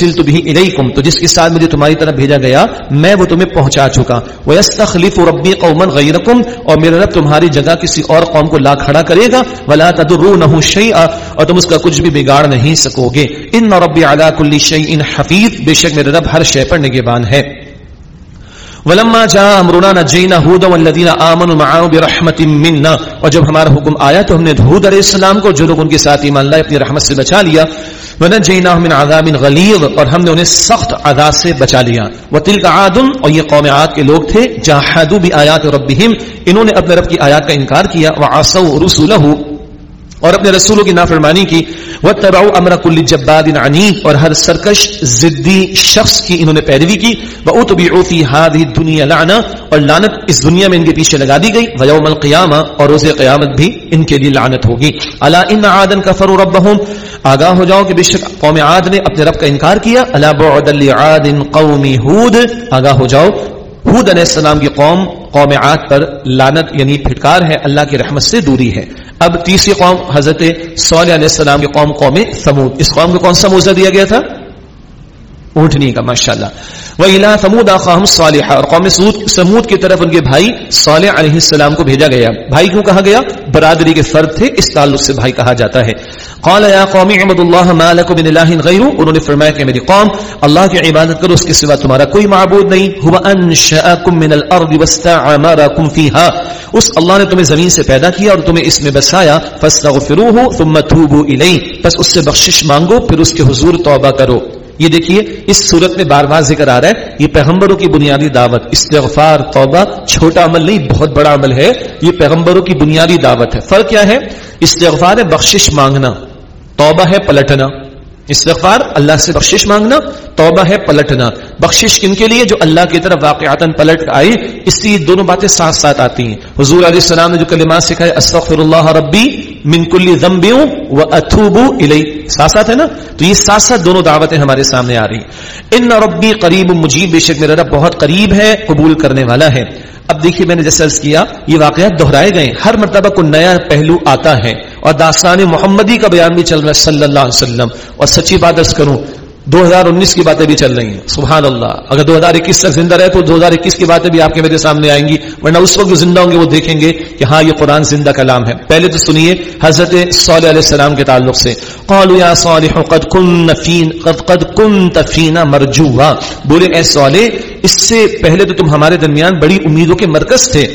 تو جس کے ساتھ مجھے تمہاری طرف بھیجا گیا، میں وہ تمہیں پہنچا چکا۔ وہ تخلیف ربی قومن غیرکم اور میرا رب تمہاری جگہ کسی اور قوم کو لا کھڑا کرے گا۔ ولا تدرونہ شیئا اور تم اس کا کچھ بھی بگاڑ نہیں سکو گے۔ ان ربی علی کل شیء حفیظ بے شک میرا رب ہر شے پر نگہبان ہے۔ ولما جاء امرنا نجينا هودا والذين امنوا معه برحمه منا. اور جب ہمارا حکم آیا تو ہم نے ہود علیہ السلام کو جو لوگ ان کے ساتھ ایمان لائے اپنی رحمت سے بچا لیا. ونجيناهم من عذاب غليظ اور ہم نے انہیں سخت عذاب سے بچا لیا. وتلك عاد اور یہ قوم عاد کے لوگ تھے. جحدوا بآيات ربهم انہوں نے اپنے رب کی آیات کا انکار کیا. وعصوا رسله اور اپنے رسولوں کی نافرمانی کی۔ وہ تباؤ امر کل جباد عنیف اور ہر سرکش ضدی شخص کی انہوں نے پیروی کی۔ وہ اتبی اوفی ہاد دنیا لانا اور لانت اس دنیا میں ان کے پیچھے لگا دی گئی۔ ویوم القیامہ اور روز قیامت بھی ان کے لیے لانت ہوگی۔ اللہ ان عادن کا فرو رب آگاہ ہو جاؤ کہ بے شک قوم عاد نے اپنے رب کا انکار کیا۔ اللہ بعد عاد قومی ہود آگاہ ہو جاؤ۔ حود علیہ السلام کی قوم قوم عاد پر لانت یعنی پھٹکار ہے۔ اللہ کی رحمت سے دوری ہے۔ اب تیسری قوم حضرت صالح علیہ السلام کی قوم قوم سمود اس قوم کو کون سا موزہ دیا گیا تھا؟ اونٹنی کا ماشاء اللہ وہ الا سمود آخام صالح اور قوم سمود کی طرف ان کے بھائی صالح علیہ السلام کو بھیجا گیا. بھائی کیوں کہا گیا؟ برادری کے فرد تھے، اس تعلق سے بھائی کہا جاتا ہے۔ قال یا قوم اعبد اللہ ما لكم من الہ غیر انہوں نے فرمایا کہ میری قوم، اللہ کی عبادت کرو، اس کے سوا تمہارا کوئی معبود نہیں. هو انشأکم من الارض واستعمرکم فيها اس اللہ نے تمہیں زمین سے پیدا کیا اور تمہیں اس میں بسایا. فاستغفروه ثم توبوا الیہ. پس اس سے بخشش مانگو، پھر اس کے حضور توبہ کرو. یہ دیکھیے، اس صورت میں بار بار ذکر آ رہا ہے، یہ پیغمبروں کی بنیادی دعوت. استغفار، توبہ، چھوٹا عمل نہیں، بہت بڑا عمل ہے. یہ پیغمبروں کی بنیادی دعوت ہے. فرق کیا ہے؟ استغفار ہے، بخشش مانگنا. توبہ ہے پلٹنا، استغفار، اللہ سے بخشش مانگنا، توبہ ہے پلٹنا۔ بخشش کن کے لیے؟ جو اللہ کی طرف واقعات پلٹ آئے اس لیے دونوں باتیں ساتھ ساتھ آتی ہیں۔ حضور علیہ السلام نے جو کلمات سکھائے استغفر اللہ ربی من کل ذنبیوں و اتوبو الی۔ ساتھ ساتھ ہے نا؟ تو یہ ساتھ ساتھ دونوں دعوتیں ہمارے سامنے آ رہی۔ ان ربی قریب مجیب، بے شک میرا رب بہت قریب ہے، قبول کرنے والا ہے۔ اب دیکھیے میں نے جیسے عرض کیا، یہ واقعات دہرائے گئے۔ ہر مرتبہ کو نیا پہلو آتا ہے۔ اور داستان محمدی کا بیان بھی چل رہا ہے، صلی اللہ علیہ وسلم۔ اور سچی بات عرض کروں، دو ہزار انیس کی باتیں بھی چل رہی ہیں۔ سبحان اللہ۔ اگر دو ہزار اکیس تک زندہ رہے تو دو ہزار اکیس کی باتیں بھی آپ کے میرے سامنے آئیں گی، ورنہ اس وقت جو زندہ ہوں گے وہ دیکھیں گے کہ ہاں یہ قرآن زندہ کلام ہے۔ پہلے تو سنیے حضرت صلی علیہ السلام کے تعلق سے۔ قالوا یا صالح، قد كن قد قد كنت مرجوا بولے، اے صالح، اس سے پہلے تو تم ہمارے درمیان بڑی امیدوں کے مرکز تھے۔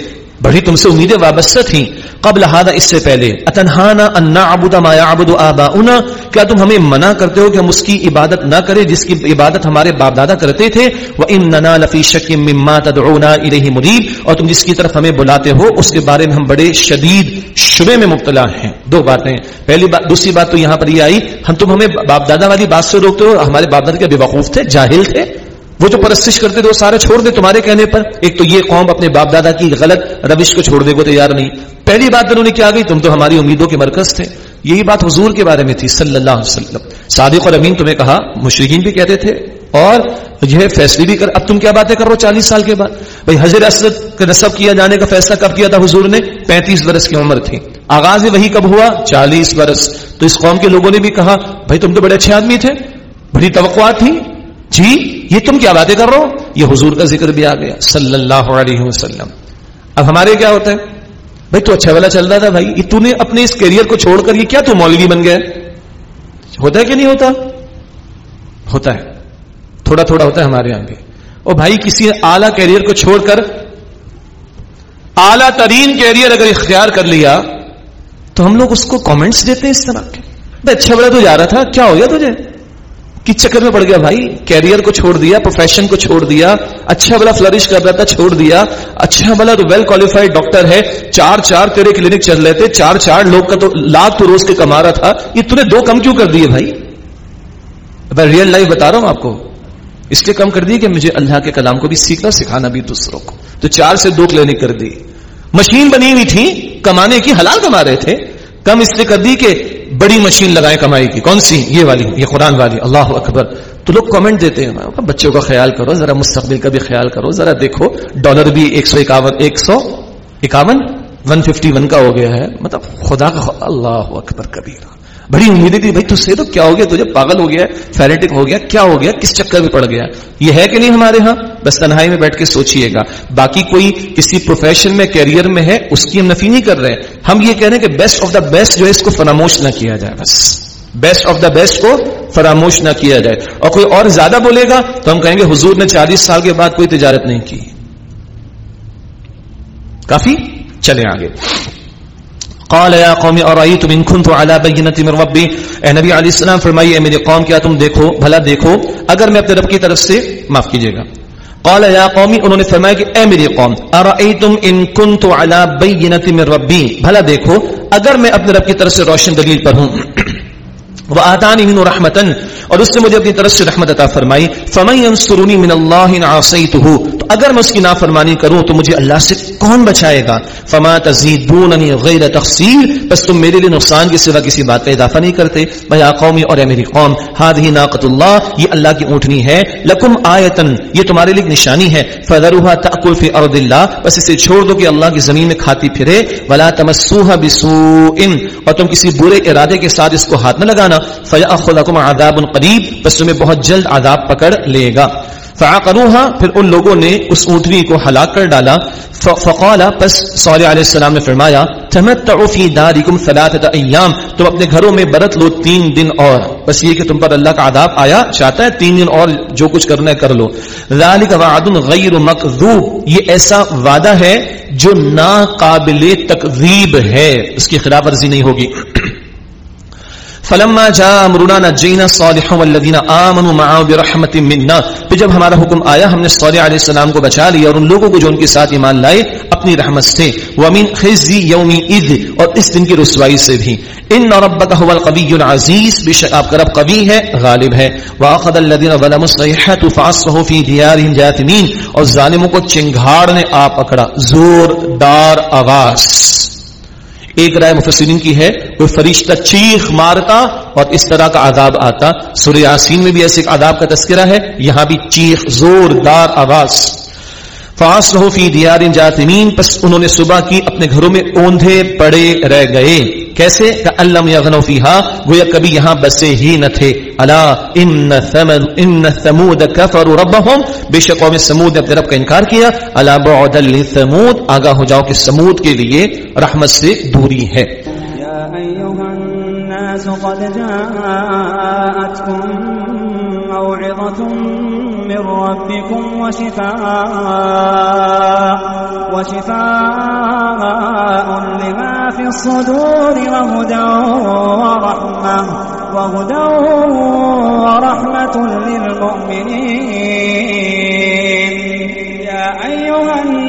بڑی تم سے امیدیں وابستہ تھیں۔ قبل هذا، اس سے پہلے۔ اتنہانا ان نعبد ما يعبد آباؤنا؟ کیا تم ہمیں منع کرتے ہو کہ ہم اس کی عبادت نہ کریں جس کی عبادت ہمارے باپ دادا کرتے تھے؟ واننا لفی شک مما تدعونا الیہ مریب اور تم جس کی طرف ہمیں بلاتے ہو، اس کے بارے میں ہم بڑے شدید شبے میں مبتلا ہیں۔ دو باتیں۔ پہلی بات، دوسری بات تو یہاں پر یہ آئی، ہم تم ہمیں باپ دادا والی بات سے روکتے ہو ہمارے باپ دادا کے بے وقوف تھے، جاہل تھے؟ وہ جو پرستش کرتے تھے وہ سارے چھوڑ دے تمہارے کہنے پر۔ ایک تو یہ قوم اپنے باپ دادا کی غلط روش کو چھوڑنے کو تیار نہیں۔ پہلی بات انہوں نے کیا گئی تم تو ہماری امیدوں کے مرکز تھے۔ یہی بات حضور کے بارے میں تھی، صلی اللہ علیہ وسلم۔ صادق اور امین تمہیں کہا مشرقین بھی کہتے تھے۔ اور یہ فیصلے بھی کر، اب تم کیا باتیں کر رہے ہو چالیس سال کے بعد؟ بھائی حضر اسد کا نصب کیا جانے کا فیصلہ کب کیا تھا حضور نے؟ پینتیس برس کی عمر تھی۔ آغاز وہی کب ہوا؟ چالیس برس۔ تو اس قوم کے لوگوں نے بھی کہا، بھائی، تم تو بڑے اچھے آدمی تھے، بڑی توقعات تھی۔ جی یہ تم کیا باتیں کر رہے ہو؟ یہ حضور کا ذکر بھی آ گیا، صلی اللہ علیہ وسلم۔ اب ہمارے کیا ہوتا ہے؟ بھائی، تو اچھا والا چل رہا تھا بھائی تو نے اپنے اس کیریئر کو چھوڑ کر یہ کیا تو مولوی بن گیا ہوتا ہے کہ نہیں ہوتا؟ ہوتا ہے۔ تھوڑا تھوڑا ہوتا ہے ہمارے یہاں بھی۔ اور بھائی، کسی اعلیٰ کیریئر کو چھوڑ کر، اعلیٰ ترین کیریئر اگر اختیار کر لیا، تو ہم لوگ اس کو کامنٹس دیتے ہیں اس طرح کے۔ اچھا بڑا تو جا رہا تھا، کیا ہو گیا تجھے؟ کس چکر میں پڑ گیا بھائی؟ کیریئر کو چھوڑ دیا پروفیشن کو چھوڑ دیا اچھا بلا فلرش کر رہا تھا، چھوڑ دیا۔ اچھا بلا تو ویل کوالیفائڈ ڈاکٹر ہے۔ چار چار تیرے کلینک چل رہے تھے چار چار لوگ کا تو لاکھ تو روز کے کما رہا تھا۔ یہ تھی دو کم کیوں کر دیے بھائی؟ میں ریئل لائف بتا رہا ہوں آپ کو۔ اس لیے کم کر دی کہ مجھے اللہ کے کلام کو بھی سیکھنا، سکھانا بھی دوسروں کو۔ تو چار سے دو کلینک کر دی۔ مشین بنی ہوئی تھی، کمانے کی، حلال کما رہے تھے۔ کم اس لیے کر دی کہ بڑی مشین لگائے کمائی کی۔ کون سی؟ یہ والی، یہ قرآن والی۔ اللہ اکبر۔ تو لوگ کامنٹ دیتے ہیں۔ بچوں کا خیال کرو، ذرا مستقبل کا بھی خیال کرو، ذرا دیکھو۔ ڈالر بھی ایک سو اکاون، ایک سو اکاون ون ففٹی ون کا ہو گیا ہے۔ مطلب خدا کا اللہ اکبر کبھی بڑی امید تھی بھائی سے تو کیا ہو گیا؟ تجھے پاگل ہو گیا فیریٹک ہو گیا، کیا ہو گیا؟ کس چکر میں پڑ گیا؟ یہ ہے کہ نہیں ہمارے ہاں؟ بس تنہائی میں بیٹھ کے سوچیے گا۔ باقی کوئی کسی پروفیشن میں کیریئر میں ہے، اس کی ہم نفی نہیں کر رہے۔ ہم یہ کہہ رہے ہیں کہ بیسٹ آف دا بیسٹ جو ہے، اس کو فراموش نہ کیا جائے بس۔ بیسٹ آف دا بیسٹ کو فراموش نہ کیا جائے۔ اور کوئی اور زیادہ بولے گا تو ہم کہیں گے، حضور نے چالیس سال کے بعد کوئی تجارت نہیں کی۔ کافی؟ چلے آگے۔ قال يا قوم ارايتم ان كنت على بينه من ربي؟ اے نبی علیہ السلام، فرمائیے میری قوم، کیا تم دیکھو؟ بھلا دیکھو، اگر میں اپنے رب کی طرف سے معاف کیجیے گا۔ قال يا قوم، انہوں نے فرمایا کہ، اے میری قوم ارايتم ان كنت على بينه من ربي؟ بھلا دیکھو، اگر میں اپنے رب کی طرف سے روشن دلیل پر ہوں۔ وہ آدانی من رحمتن اور اس نے مجھے اپنی طرف سے رحمت عطا فرمائی، فمن ينصرني من الله ان عصيته، تو اگر میں اس کی نافرمانی کروں، تو مجھے اللہ سے کون بچائے گا؟ فما تزيدونني غیر تخسیر بس تم میرے لیے نقصان کے سوا کسی بات کا اضافہ نہیں کرتے۔ بھیا قومی، اور اے میری قوم هذه ناقۃ الله، یہ اللہ کی اونٹنی ہے۔ لکم آیتن یہ تمہارے لیے نشانی ہے۔ فذروها تاكل في ارض الله، بس اسے چھوڑ دو کہ اللہ کی زمین میں کھاتی پھرے۔ ولا تمسوها بسوء، اور تم کسی برے ارادے کے ساتھ اس کو ہاتھ نہ لگانا۔ فیاخذکم عذاب قریب، بس تمہیں بہت جلد عذاب پکڑ لے گا۔ فعقروها، پھر ان لوگوں نے اس اونٹنی کو ہلاک کر ڈالا۔ فقال پس صالح علیہ السلام نے فرمایا، تمتعوا فی دارکم ثلاثه ایام، تم اپنے گھروں میں برت لو تین دن اور۔ بس یہ کہ تم پر اللہ کا عذاب آیا، چاہتا ہے تین دن اور جو کچھ کرنا ہے کر لو۔ ذالک وعد غیر مکذوب، یہ ایسا وعدہ ہے جو ناقابل تکذیب ہے۔ اس کی خلاف ورزی نہیں ہوگی۔ فلما جاء امرنا نجينا صالحا والذين امنوا معه برحمه منا۔ پھر جب ہمارا حکم آیا، ہم نے صالح علیہ السلام کو بچا لیا اور ان لوگوں کو جو ان کے ساتھ ایمان لائے، اپنی رحمت سے۔ ومن خزي يوم اذ اور اس دن کی رسوائی سے بھی۔ ان ربك هو القوي العزيز۔ بشک آپ کا رب قوی ہے، غالب ہے۔ واخذ الذين ظلموا الصيحه فاصبحوا في ديارهم جاثمين۔ اور ظالموں کو چنگھاڑ نے آ پکڑا۔ زور دار آواز۔ ایک رائے مفسرین کی ہے، کوئی فرشتہ چیخ مارتا اور اس طرح کا عذاب آتا۔ سورہ یاسین میں بھی ایسے ایک عذاب کا تذکرہ ہے، یہاں بھی چیخ، زوردار آواز۔ فاس رہو فی دیار جاتمین پس انہوں نے صبح کی اپنے گھروں میں اوندھے پڑے رہ گئے۔ کیسے؟ کہ اللہ یغنو فیہا، گویا کبھی یہاں بسے ہی نہ تھے۔ الا ان ثمود ان ثمود کفروا ربهم بے شک قوم سمود نے اپنے رب کا انکار کیا۔ الا بعد لثمود، آگاہ ہو جاؤ کہ سمود کے لیے رحمت سے دوری ہے۔ يا أيها الناس قد جاءتكم موعظة من ربكم وشفاء وشفاء لما في الصدور، وهدى ورحمة وهدى ورحمة للمؤمنين. يا أيها الناس